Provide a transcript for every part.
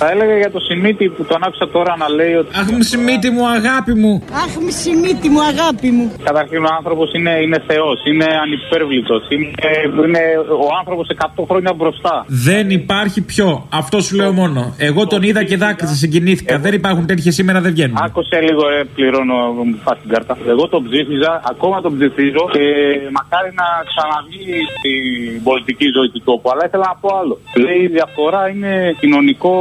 Θα έλεγα για το Σιμίτι που τον άκουσα τώρα να λέει ότι. Αχ, Σιμίτι μου, αγάπη μου. Αχ, Σιμίτι μου, αγάπη μου. Καταρχήν ο άνθρωπος είναι, είναι Θεός, είναι ανυπέρβλητος. Είναι, είναι ο άνθρωπος 100 χρόνια μπροστά. Δεν υπάρχει πιο. Αυτό σου λέω μόνο. Εγώ τον είδα και δάκρυσα, συγκινήθηκα. Δεν υπάρχουν τέτοιες σήμερα, δεν βγαίνουν. Άκουσε λίγο, ρε, πληρώνω, μου φάσει την κάρτα. Εγώ τον ψήφιζα, ακόμα τον ψηφίζω και μακάρι να ξαναβγεί στην πολιτική ζωή του τόπου. Αλλά ήθελα να πω άλλο. Λέει η διαφορά είναι κοινωνικό.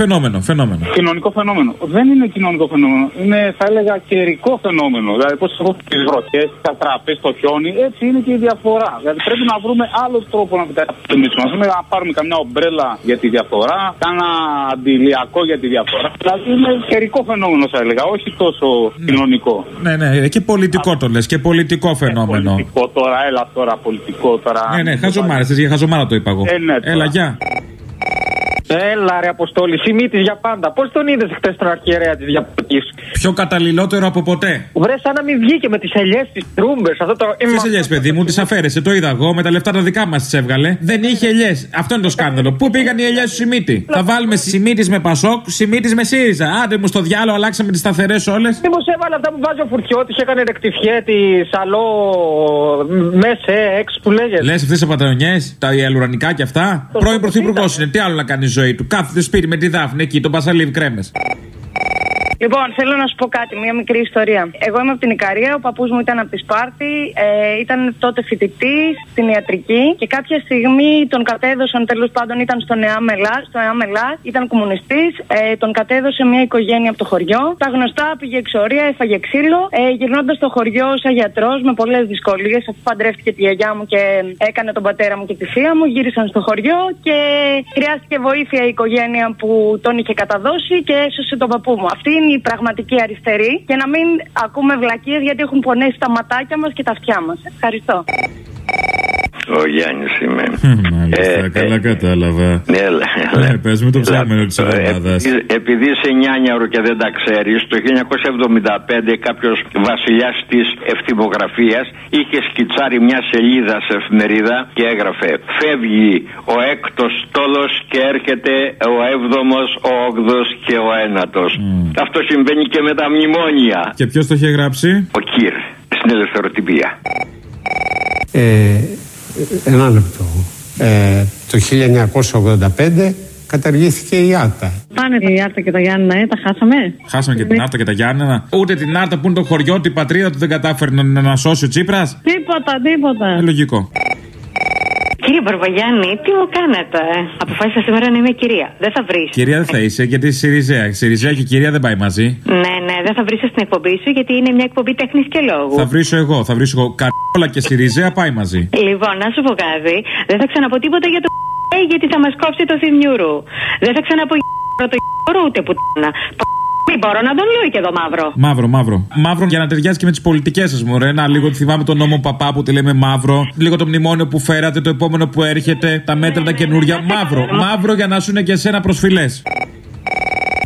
Φαινόμενο, φαινόμενο. Κοινωνικό φαινόμενο. Δεν είναι κοινωνικό φαινόμενο. Είναι, θα έλεγα, καιρικό φαινόμενο. Δηλαδή, πώς έχω τις βροχέ, τα τραπέζια, το χιόνι, έτσι είναι και η διαφορά. Δηλαδή, πρέπει να βρούμε άλλο τρόπο να καταπολεμήσουμε. Α πούμε, να πάρουμε καμιά ομπρέλα για τη διαφορά, κάνα αντιλιακό για τη διαφορά. Δηλαδή, είναι καιρικό φαινόμενο, θα έλεγα, όχι τόσο ναι. κοινωνικό. Ναι, ναι, και πολιτικό το λες, και πολιτικό φαινόμενο. Πολιτικό τώρα, έλα τώρα, πολιτικό τώρα. Ναι, ναι, χαζομάρε, για χαζομάρα το είπα εγώ. Ε, ναι, τώρα. Έλα, γεια. Έλα ρε Αποστόλη, σημείτη για πάντα. Πώς τον είδες χθε τον αρχιερέα της διαπλοκή. Πιο καταλληλότερο από ποτέ. Βρε, σαν να μην βγήκε με τις ελιές της τρούμπες. Αυτό το. Ποιε ελιές, παιδί μου, τις αφαίρεσε, το είδα εγώ, με τα λεφτά τα δικά μας τις έβγαλε. Δεν είχε ελιές. Αυτό είναι το σκάνδαλο. Πού πήγαν οι ελιές του Σιμίτη. Θα βάλουμε Σιμίτης με Πασόκ, Σιμίτης με ΣΥΡΙΖΑ. Άντε μου στο διάλογο, αλλάξαμε τις σταθερές όλες. Μήπως έβαλε αυτά που βάζει ο Φουρτιώτης και έκανε ρεκτιφιέ τη σαλό μέσε, έξ που λέγεται. Λες αυτές τι πατρονιές, τα ιαλουρανικά και αυτά. Πρώην πρωθυπουργός είναι, τι άλλο να κάνεις η ζωή του. Κάθεται σπίτι με τη Δάφνη εκεί, τον Πασαλίβ κρέμες. Λοιπόν, θέλω να σου πω κάτι, μια μικρή ιστορία. Εγώ είμαι από την Ικαρία, ο παππούς μου ήταν από τη Σπάρτη, ε, ήταν τότε φοιτητή στην ιατρική και κάποια στιγμή τον κατέδωσαν, τέλος πάντων ήταν στο ΕΑΜΕΛΑ, στο ΕΑΜΕΛΑ ήταν κομμουνιστής, ε, τον κατέδωσε μια οικογένεια από το χωριό. Τα γνωστά πήγε εξορία, έφαγε ξύλο. Ε, Γυρνώντας στο χωριό σαν γιατρός με πολλές δυσκολίες, αφού παντρεύτηκε τη γιαγιά μου και έκανε τον πατέρα μου και τη θεία μου, γύρισαν στο χωριό και χρειάστηκε βοήθεια η οικογένεια που τον είχε καταδώσει και έσωσε τον παππού μου. Αυτή είναι η πραγματική αριστερή και να μην ακούμε βλακίες γιατί έχουν πονέσει τα ματάκια μας και τα αυτιά μας. Ευχαριστώ. Ο Γιάννης είμαι. Μάλιστα, Ε, καλά κατάλαβα. Ναι, έλα, Ναι, πες μου το ψάχνω της Ε, εβδομάδας. επειδή- Επειδή είσαι νιάνιαρο και δεν τα ξέρεις, το 1975 κάποιος βασιλιάς της ευθυμογραφία είχε σκιτσάρει μια σελίδα σε εφημερίδα και έγραφε Φεύγει ο έκτος τόλο και έρχεται ο έβδομος, ο όγδος και ο ένατος. Αυτό συμβαίνει και με τα μνημόνια. Και ποιος το είχε γράψει; Ο Κύρ στην ελευθεροτυπία. Ε, ένα λεπτό. Ε, το 1985 καταργήθηκε η ΆΤΑ. Πάνε η Άρτα και τα Γιάννενα, ε, τα χάσαμε. Χάσαμε και την Άρτα και τα Γιάννενα. Ούτε την Άρτα που είναι το χωριό, την πατρίδα του δεν κατάφερε να, να σώσει ο Τσίπρας. Τίποτα, τίποτα. Ε, λογικό. Κύριε Μπαρβαγιάννη, τι μου κάνετε. ε; Αποφάσισα σήμερα να είμαι κυρία. Δεν θα βρεις. Κυρία δεν θα είσαι γιατί είσαι Σιριζέα. Σιριζέα και κυρία δεν πάει μαζί. Ναι, ναι, δεν θα βρεις στην εκπομπή σου γιατί είναι μια εκπομπή τέχνης και λόγου. Θα βρίσω εγώ, θα βρίσω εγώ. Καρόλα και Σιριζέα πάει μαζί. Λοιπόν, να σου πω κάτι. Δεν θα ξαναπώ τίποτα για το γιατί θα μας κόψει το θυμιούρου. Δεν θα ξαναπώ το ούτε πουτάνα. Μην μπορώ να τον λέω και εδώ μαύρο. Μαύρο, μαύρο. Μαύρο για να ταιριάζει και με τις πολιτικές σας, μωρέ. Να λίγο θυμάμαι τον νόμο Παπά που τη λέμε μαύρο. Λίγο το μνημόνιο που φέρατε, το επόμενο που έρχεται. Τα μέτρα τα καινούρια. Μαύρο. Μαύρο για να σου είναι και σένα προσφυλές.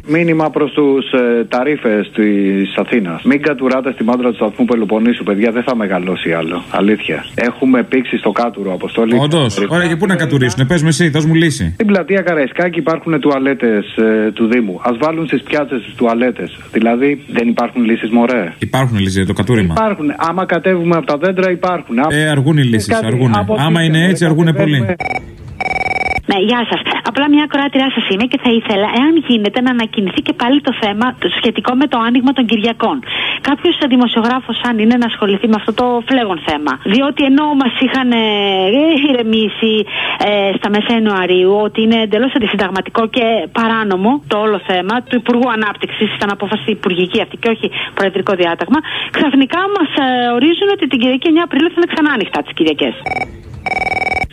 Μήνυμα προς τους ε, ταρήφε της Αθήνας. Μην κατουράτε στη μάντρα του σταθμού Πελοποννήσου, παιδιά, δεν θα μεγαλώσει άλλο. Αλήθεια. Έχουμε πήξει στο κάτουρο, αποστολή. Όντως. Ωραία, και πού να κατουρίσουν. Πες με εσύ, δώσ' μου λύση. Στην πλατεία Καραϊσκάκη υπάρχουν τουαλέτες ε, του Δήμου. Α βάλουν στις πιάτσες τι τουαλέτες. Δηλαδή δεν υπάρχουν λύσεις, μωρέ. Υπάρχουν λύσεις για το κατούριμα. Υπάρχουν. Άμα κατέβουμε από τα δέντρα, υπάρχουν. Ε, αργούν οι λύσεις. Κάτι Αργούν. από Άμα τι- είναι έτσι, αργούν πολύ. Ναι, γεια σας. Απλά μια ακροάτριά σας είμαι και θα ήθελα, εάν γίνεται, να ανακοινηθεί και πάλι το θέμα το σχετικό με το άνοιγμα των Κυριακών. Κάποιος δημοσιογράφος, αν είναι, να ασχοληθεί με αυτό το φλέγον θέμα. Διότι ενώ μας είχαν ε, ηρεμήσει ε, στα μέσα Ιανουαρίου ότι είναι εντελώς αντισυνταγματικό και παράνομο το όλο θέμα του Υπουργού Ανάπτυξης, ήταν απόφαση υπουργική αυτή και όχι προεδρικό διάταγμα, ξαφνικά μας ορίζουν ότι την Κυριακή 9 Απριλίου θα είναι ξανά ανοιχτά τις Κυριακές.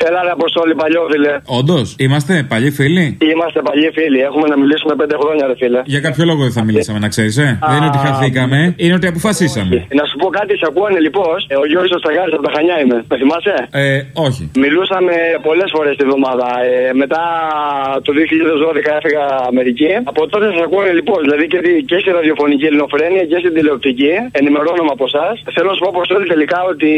Έλα ρε Αποστόλη, παλιόφιλε. Όντως, είμαστε παλιοί φίλοι; Είμαστε παλιοί φίλοι. Έχουμε να μιλήσουμε πέντε χρόνια, ρε φίλε. Για κάποιο λόγο δεν θα μιλήσαμε, να ξέρεις, ε; Δεν είναι ότι χαθήκαμε, είναι ότι αποφασίσαμε. Να σου πω κάτι, σε ακούω λοιπόν. Ο Γιώργος ο Σταγάρη από τα Χανιά είμαι. Με θυμάσαι; Ε, όχι. Μιλούσαμε πολλές φορές τη βδομάδα. Ε, μετά το 2012 έφυγα Αμερική. Από τότε σας ακούω λοιπόν. Δηλαδή και, τη- και στη ραδιοφωνική ελληνοφρένεια και στην τηλεοπτική. Ενημερώνομαι από εσάς. Θέλω να σου πω Αποστόλη τελικά ότι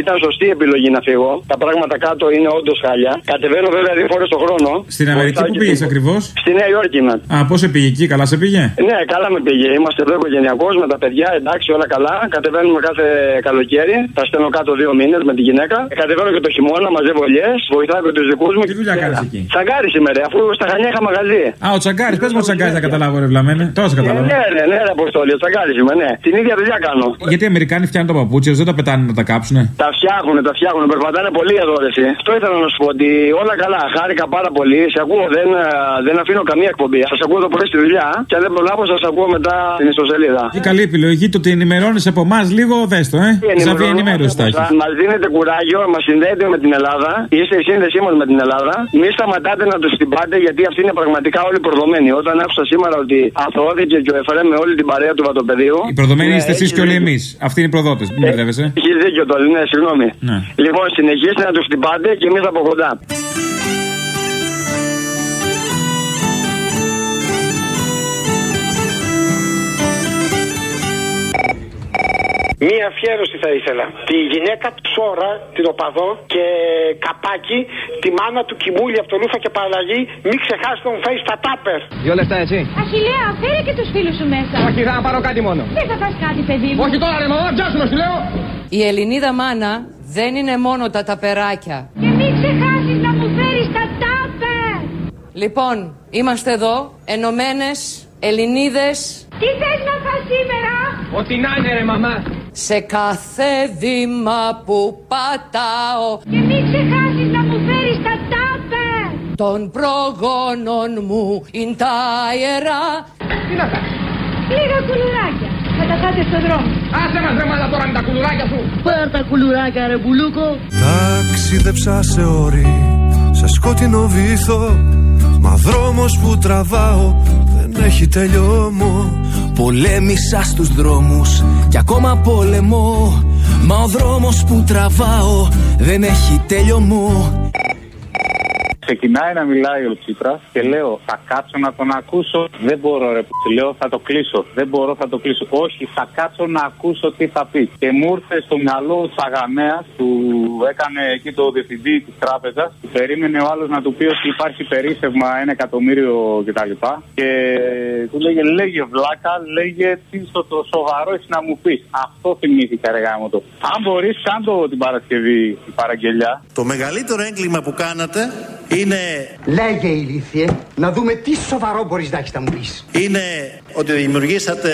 ήταν σωστή επιλογή να φύγω. Τα πράγματα κάτω είναι όντως χάλια. Κατεβαίνω βέβαια δύο φορές το χρόνο. Στην Αμερική που πήγες ακριβώς; Στη Νέα Υόρκη είμαι. Α, πώς σε πήγε εκεί, καλά σε πήγε; Ναι, καλά με πήγε. Είμαστε εδώ οικογενειακός με τα παιδιά, εντάξει, όλα καλά. Κατεβαίνουμε κάθε καλοκαίρι. Τα στέλνω κάτω δύο μήνες με τη γυναίκα. Κατεβαίνω και το χειμώνα, μαζεύω ελιές. Βοηθάω και τους δικούς μου. Τι δουλειά κάνεις εκεί; Τσαγκάρι σήμερα, αφού στα χανιά είχα μαγαζί. Α, ο Τσαγκάρης, πες μου ο Τσαγκάρης να καταλάβω, ρε βλαμένε. Τώρα σε Ε, καταλάβω. ναι, ναι, ναι, ρε Αποστόλη, ο τσαγκάρι είμαι, ναι. Την ίδια δουλειά κάνω. Γιατί οι Αμερικάνοι φτιάχνουν τα παπούτσια, τους, δεν τα πετάνε να τα κάψουνε; Τα φτιάχνουν, τα φτιάχνουν, περπατάνε πολύ εδώ ρε, εσύ. Αυτό ήθελα να σου πω ότι όλα καλά. Χάρηκα πάρα πολύ. Σε ακούω, δεν, ε, δεν αφήνω καμία εκπομπή. Σας ακούω το πρωί στη δουλειά και αν δεν προλάβω, σας ακούω μετά στην ιστοσελίδα. Τι καλή επιλογή το ότι ενημερώνεις από εμάς λίγο, δες το, ε. Ζαβή ενημέρωση τα έχεις. Μας δίνετε κουράγιο, μας συνδέετε με την Ελλάδα. Είστε η σύνδεσή μας με την Ελλάδα. Μη σταματάτε να τους τυμπάτε γιατί αυτοί είναι πραγματικά όλοι προδομένοι. Όταν άκουσα σήμερα ότι αθωώθηκε και ο Εφρέμ με όλη την παρέα του Βατοπεδίου. Οι προδομένοι ναι, είστε εσείς έχει και όλοι δίκιο. εμείς. Αυτοί είναι οι προδότες. Μην μπερδεύεσαι. Έχεις δίκιο τώρα, ναι, συγγνώμη. Ναι. Λοιπόν, συνεχίστε να τους τυπάτε και εμείς από κοντά. Μία αφιέρωση θα ήθελα. Τη γυναίκα Ψώρα, την οπαδό και καπάκι, τη μάνα του Κιμούλη από το Λούφα και Παραλλαγή, μην ξεχάσει τον face στα τάπερ. Δύο λεφτά έτσι. Αχιλέα, φέρε και τους φίλους σου μέσα. Όχι, θα πάρω κάτι μόνο. Δεν θα φας κάτι, παιδί μου. Όχι τώρα, ρε μαμά, πιάσουμε, σου λέω. Η Ελληνίδα μάνα δεν είναι μόνο τα ταπεράκια. Και μην ξεχάσεις να μου φέρεις τα τάπερ. Λοιπόν, είμαστε εδώ, ενωμένες Ελληνίδες Τι θες να φας σήμερα; Ό,τι να είναι, ρε μαμά. σε κάθε βήμα που πατάω Και μην ξεχάσεις να μου φέρεις τα τάπερ. των προγόνων μου είναι τα ιερά. Τι να κάνεις; Λίγα κουλουράκια. Θα τα φάτε στον δρόμο. Άσε μας, ρε μάνα, τώρα με τα κουλουράκια σου. Πάρ' τα κουλουράκια ρε μπουλούκο. Ταξίδεψα σε όρη, σε σκότεινο βήθο Μα δρόμος που τραβάω δεν έχει τελειώμο Πολέμησα στους δρόμους και ακόμα πολεμώ Μα ο δρόμος που τραβάω δεν έχει τέλειωμό Ξεκινάει να μιλάει ο Τσίπρας και λέω θα κάτσω να τον ακούσω. Δεν μπορώ ρε που λέω θα το κλείσω. Δεν μπορώ θα το κλείσω. Όχι, θα κάτσω να ακούσω τι θα πει. Και μου ήρθε στο μυαλό ο Σαγανέα που έκανε εκεί το διευθυντή της τράπεζας. Περίμενε ο άλλος να του πει ότι υπάρχει περίσσευμα ένα εκατομμύριο κτλ. Και του λέγε λέγε βλάκα, λέγε τι στο το σοβαρό έχεις να μου πεις. Αυτό θυμήθηκα ρε γάμο το. Αν μπορείς, κάντο την Παρασκευή η παραγγελιά. Το μεγαλύτερο έγκλημα που κάνατε είναι, Λέγε ηλίθιε, να δούμε τι σοβαρό μπορείς να έχεις να μου πεις. είναι ότι δημιουργήσατε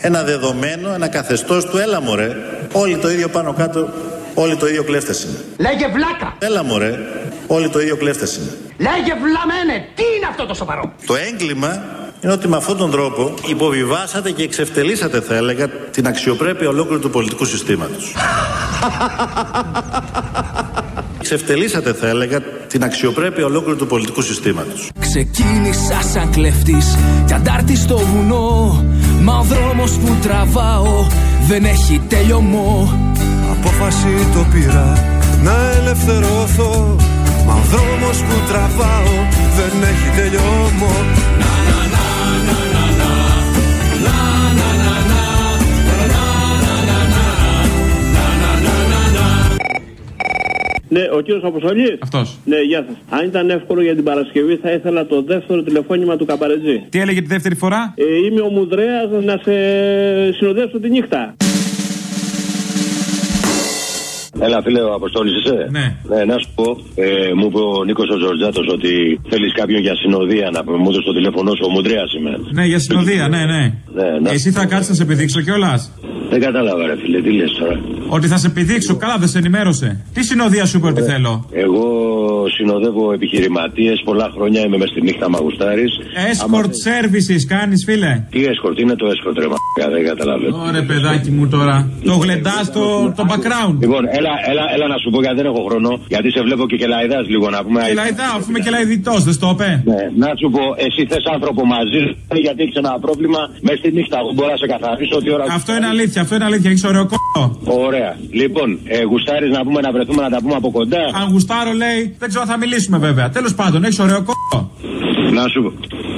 ένα δεδομένο, ένα καθεστώς του έλα μωρέ. Όλοι το ίδιο πάνω κάτω, όλοι το ίδιο κλέφτες είναι. Λέγε βλάκα, Έλα μωρέ, όλοι το ίδιο κλέφτες είναι. λέγε βλαμένε, τι είναι αυτό το σοβαρό. Το έγκλημα είναι ότι με αυτόν τον τρόπο υποβιβάσατε και εξευτελίσατε θα έλεγα την αξιοπρέπεια ολόκληρου του πολιτικού συστήματος. Εξευτελίσατε θα έλεγα την αξιοπρέπεια ολόκληρου του πολιτικού συστήματος. Ξεκίνησα σαν κλέφτης κι αντάρτη στο βουνό Μα ο δρόμος που τραβάω δεν έχει τέλειωμό Απόφαση το πήρα να ελευθερωθώ Μα ο δρόμος που τραβάω δεν έχει τελειώμο Ναι, ο κύριος Αποστολής. Αυτός. Ναι, γεια σας. Αν ήταν εύκολο για την Παρασκευή, θα ήθελα το δεύτερο τηλεφώνημα του Καμπαρετζή. Τι έλεγε τη δεύτερη φορά; Ε, είμαι ο Μουδρέας να σε συνοδεύσω τη νύχτα. Έλα, φίλε, ο Αποστόλης είσαι; Ναι. να σου πω, ε, μου είπε ο Νίκος ο Ζορζάτο ότι θέλεις κάποιον για συνοδεία να μου δώσεις το τηλέφωνό σου. Ο Μουντρέας είμαι. Ναι, για συνοδεία, ναι, ναι. Ναι, να- Εσύ θα κάτσεις να σε επιδείξω κιόλας; Δεν κατάλαβα, ρε φίλε, τι λες τώρα. Ότι θα σε επιδείξω, καλά δεν σε ενημέρωσε. Τι συνοδεία σου είπε ότι θέλω; Εγώ συνοδεύω επιχειρηματίες πολλά χρόνια, είμαι μες στη νύχτα μαγουστάρη. Escort services κάνεις, φίλε; Τι escort, είναι το escort, ρε μα. Δεν καταλαβαίνω. Ωραία, παιδάκι μου τώρα. Το γλεντάς το, το background. Λοιπόν, έλα, έλα, έλα να σου πω γιατί δεν έχω χρόνο. Γιατί σε βλέπω και κελαϊδάς λίγο να πούμε. Και λαϊδά, αφού είμαι και λαϊδητό, δεν στο είπε. Ναι, να σου πω, εσύ θες άνθρωπο μαζί σου γιατί έχεις ένα πρόβλημα μες στη νύχτα. Εγώ μπορώ να σε καθαρίσω ότι ώρα. Αυτό είναι αλήθεια, αυτό είναι αλήθεια. Έχεις ωραίο κόμμα. Ωραία. Λοιπόν, ε, γουστάρεις να πούμε να βρεθούμε να τα πούμε από κοντά; Αν γουστάρω, λέει, δεν ξέρω αν θα μιλήσουμε βέβαια. Τέλος πάντων, έχεις ωραίο κόμμα. Να σου πω.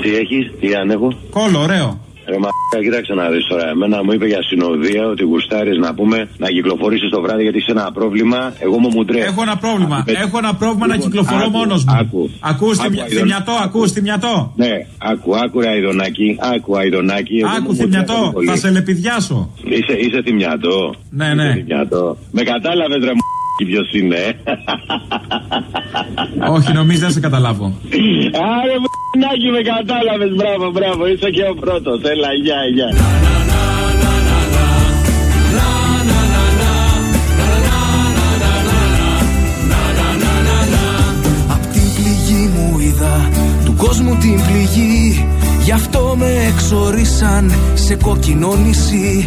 Τι έχεις, τι αν έχω; Κόλλο, ωραίο. Ρε μα κοίταξε να δεις τώρα. Εμένα μου είπε για συνοδεία ότι γουστάρεις να πούμε να κυκλοφορήσεις το βράδυ γιατί είσαι ένα πρόβλημα. Εγώ μου μουντρέ. Έχω ένα πρόβλημα. Έχω ένα πρόβλημα να κυκλοφορώ άκου, μόνος μου. άκου. Ακούς Άκου, Αϊδον- θυμιατό, ακούς θυμιατό. Ναι, άκου, άκου ρε Αϊδονάκη. Άκου Αϊδονάκη. εγώ Άκου μου μουντρέ θυμιατό, πολύ. θα σε λεπιδιάσω. Είσαι, είσαι θυμιατό. Ναι, Είσαι ναι. θυμιατό. Με κατάλαβες ρε μου ποιος είναι; ε. Όχι, νομίζει δεν σε καταλάβω. Άρε μου με κατάλαβες. Μπράβο, μπράβο. Είσαι και ο πρώτος. Έλα, γεια, γεια. Απ' την πληγή μου είδα του κόσμου την πληγή Γι' αυτό με εξορίσαν σε κόκκινο νησί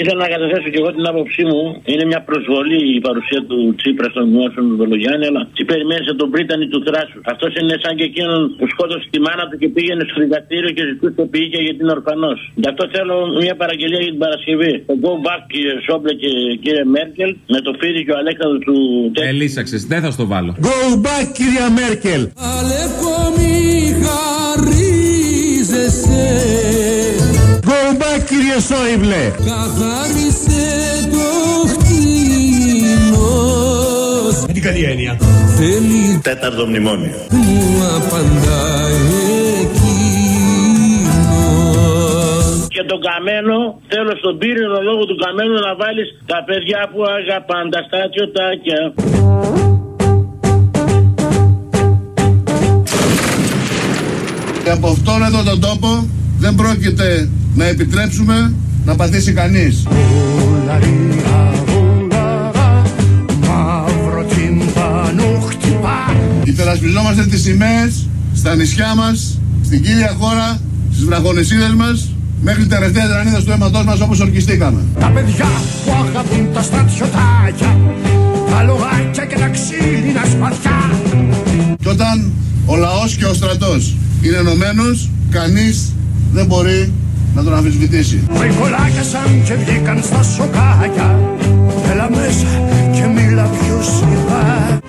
Ήθελα να καταθέσω και εγώ την άποψή μου. Είναι μια προσβολή η παρουσία του Τσίπρα στον δημόσιο του Βελογιάννη, αλλά τι περιμένει από τον Πρίτανη του Θράσου. Αυτός είναι σαν και εκείνον που σκότωσε τη μάνα του και πήγαινε στο δικαστήριο και ζητούσε το ποιήκε γιατί είναι ορφανός. Γι' αυτό θέλω μια παραγγελία για την Παρασκευή. Το Go Back, κύριε Σόμπλε και κύριε Μέρκελ, με το φίδι και ο Αλέξανδρος του Ελίσαξε, δεν θα στο βάλω. Go back, κυρία Μέρκελ. Αλεύκο μη χαρίζεσαι Go back, κύριε Σόιμπλε. Καθάρισε το χτίνος Με την καλή έννοια. Θέλει Τέταρτο μνημόνιο. μου απαντά εκείνος Και τον καμένο, θέλω στον πύρινο λόγο του καμένου να βάλεις τα παιδιά που αγαπάν τα στρατιωτάκια. Και από αυτόν εδώ τον τόπο δεν πρόκειται να επιτρέψουμε να παθήσει κανείς. Μαύρο τυμπανό χτυπά. Υπερασπιζόμαστε τις σημαίες στα νησιά μας, στην κύρια χώρα, στις βραχονεσίδες μας, μέχρι τελευταία δρανίδα του αίματός μας όπως ορκιστήκαμε. Τα παιδιά που αγαπούν τα στρατιωτάκια. Τα λογάκια και τα ξύλινα σπαθιά. Και όταν ο λαός και ο στρατός είναι ενωμένος, κανείς δεν μπορεί να τον αμφισβητήσει. Βρικολάκιασαν και βγήκαν στα σοκάκια. Έλα μέσα και μίλα πιο σιγά.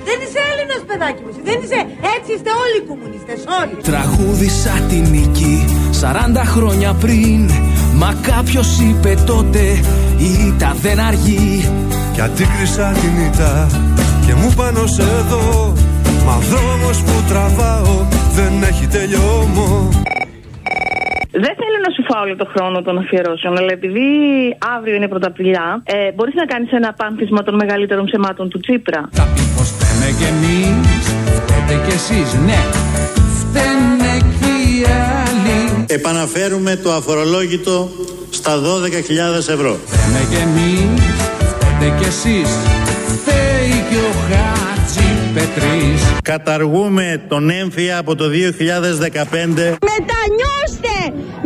Δεν είσαι Έλληνας παιδάκι μου, εσύ. δεν είσαι. Έτσι είστε όλοι οι κομμουνιστές, όλοι. Τραγούδισα τη νίκη 40 χρόνια πριν Μα κάποιος είπε τότε η ήττα δεν αργεί Κι αντίκρισα την ήττα και μου πάνω σε εδώ Μα δρόμος που τραβάω δεν έχει τελειώμο Δεν θέλω να σου φάω όλο το χρόνο των αφιερώσεων, αλλά επειδή αύριο είναι πρωταπηλιά, ε, μπορείς να κάνεις ένα πάνθισμα των μεγαλύτερων ψεμάτων του Τσίπρα. Φταίμε κι εμείς, φταίτε κι εσείς, ναι Φταίνε κι οι άλλοι Επαναφέρουμε το αφορολόγητο στα 12.000 ευρώ. Φταίμε κι εμείς, φταίτε κι εσείς Φταίει κι ο Χάτζη Πετρής Καταργούμε τον έμφυα από το 2015. Μετανιώστε!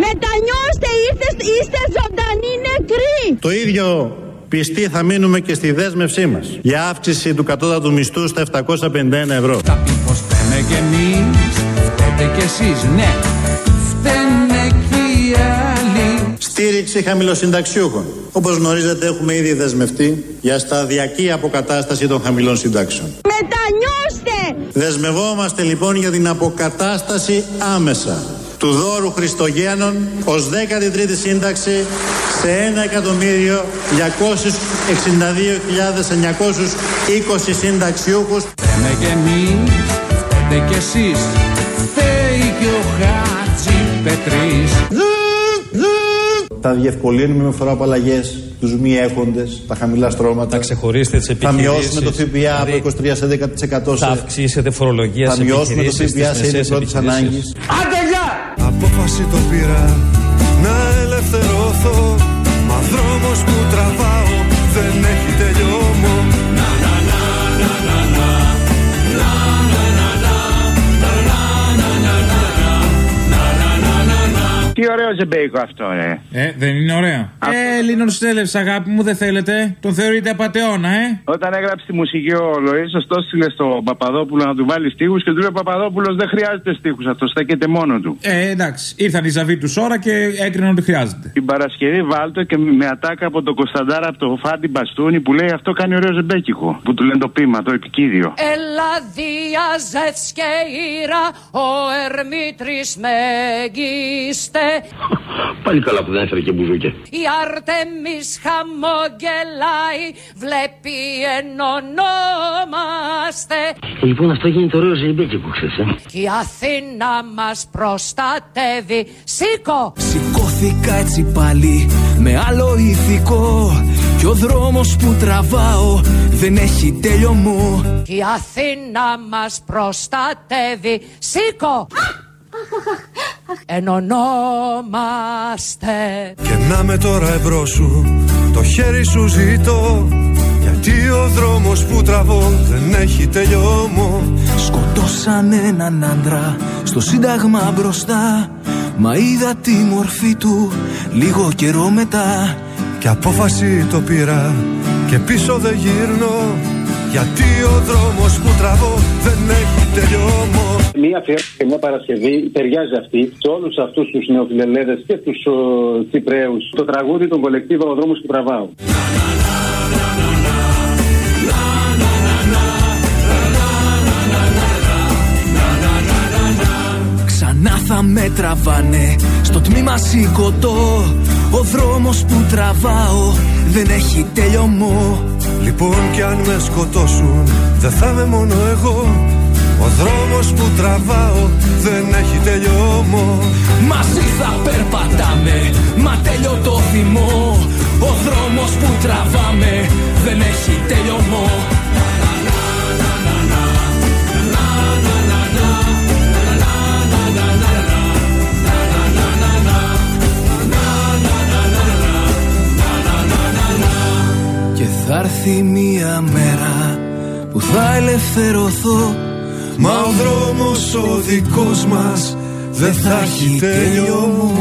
Μετανιώστε! Είστε, είστε ζωντανοί νεκροί! Το ίδιο πιστοί θα μείνουμε και στη δέσμευσή μας για αύξηση του κατώτατου μισθού στα 751 ευρώ. Φταίμε κι εμείς, φταίτε κι εσείς, ναι Φταίνε κι οι άλλοι Στήριξη χαμηλοσυνταξιούχων. Όπως γνωρίζετε έχουμε ήδη δεσμευτεί για σταδιακή αποκατάσταση των χαμηλών συντάξεων. Μετανιώστε! Δεσμευόμαστε λοιπόν για την αποκατάσταση άμεσα του δώρου Χριστογέννων ως 13η σύνταξη σε 1.262.920 συνταξιούχους Φταίμε κι εμείς, φταίτε κι εσείς Φταίει κι ο Χάτζη Πετρής Θα διευκολύνουμε με φοροαπαλλαγές τους μη έχοντες, τα χαμηλά στρώματα. Θα ξεχωρίσετε τις Θα μειώσουμε το επιχειρήσεις. ΦΠΑ από 23 σε 10%. Θα αυξήσετε φορολογία Θα σε μειώσουμε το επιχειρήσεις, ΦΠΑ στις σε είδη μεσαίες πρώτης επιχειρήσεις. ανάγκης. Άντε γεια! Απόφαση το πήρα Τι ωραίο ζεμπέικο αυτό, ρε. Ε, δεν είναι ωραία. Ε, Ελλήνων στέλευση, αγάπη μου, δεν θέλετε. Τον θεωρείτε απαταιώνα, ε. Όταν έγραψε τη μουσική ο Λοίζο, το έστειλε στον Παπαδόπουλο να του βάλει στίχους και του λέει ο Παπαδόπουλος δεν χρειάζεται στίχους, αυτό στέκεται μόνο του. Ε, εντάξει. Ήρθαν οι ζαβοί του ώρα και έκριναν ότι χρειάζεται. Την Παρασκευή βάλτο και με ατάκα από τον Κωνσταντάρα από το Φάντι Μπαστούνι που λέει αυτό κάνει ωραίο ζεμπέκικο. Που του λένε το πείμα, το επικίδιο. Ελαδία Ζεύσκε ήρα, ο Ερμήτρης Μεγιστέ. Πάλι καλά που δεν έφερε και μπουζούκια. Η Άρτεμις χαμογελάει, βλέπει ενωνόμαστε. Ε, λοιπόν, αυτό γίνεται ωραίο ζεϊμπέκικο, ξέρεις, ε. Και η Αθήνα μας προστατεύει. Σήκω! Σηκώθηκα έτσι πάλι με άλλο ηθικό Κι ο δρόμος που τραβάω δεν έχει τέλειωμό Και η Αθήνα μας προστατεύει. Σήκω! Ενωνόμαστε. Και να με τώρα εμπρό σου. Το χέρι σου ζητώ. Γιατί ο δρόμος που τραβώ Δεν έχει τελειώμο Σκοτώσαν έναν άντρα στο σύνταγμα μπροστά. Μα είδα τη μορφή του λίγο καιρό μετά. Και απόφαση το πήρα Και πίσω δεν γύρνω Γιατί ο δρόμος που τραβώ Δεν έχει τελειώμο Μία αφιέρωση και μια Παρασκευή ταιριάζει αυτή σε όλους αυτούς τους νεοφιλελέδες και τους Κυπραίου. Το τραγούδι των κολεκτίβα Ο δρόμος που τραβάω. Ξανά θα με τραβάνε στο τμήμα σηκωτό Ο δρόμος που τραβάω δεν έχει τέλειωμό Λοιπόν κι αν με σκοτώσουν Δεν θα είμαι μόνο εγώ. Ο δρόμος που τραβάω Δεν έχει τελειώμο Μαζί θα περπατάμε, έρθει μια μέρα που θα ελευθερωθώ. Μα ο δρόμος ο δικός μας Δεν θα έχει τελειώμο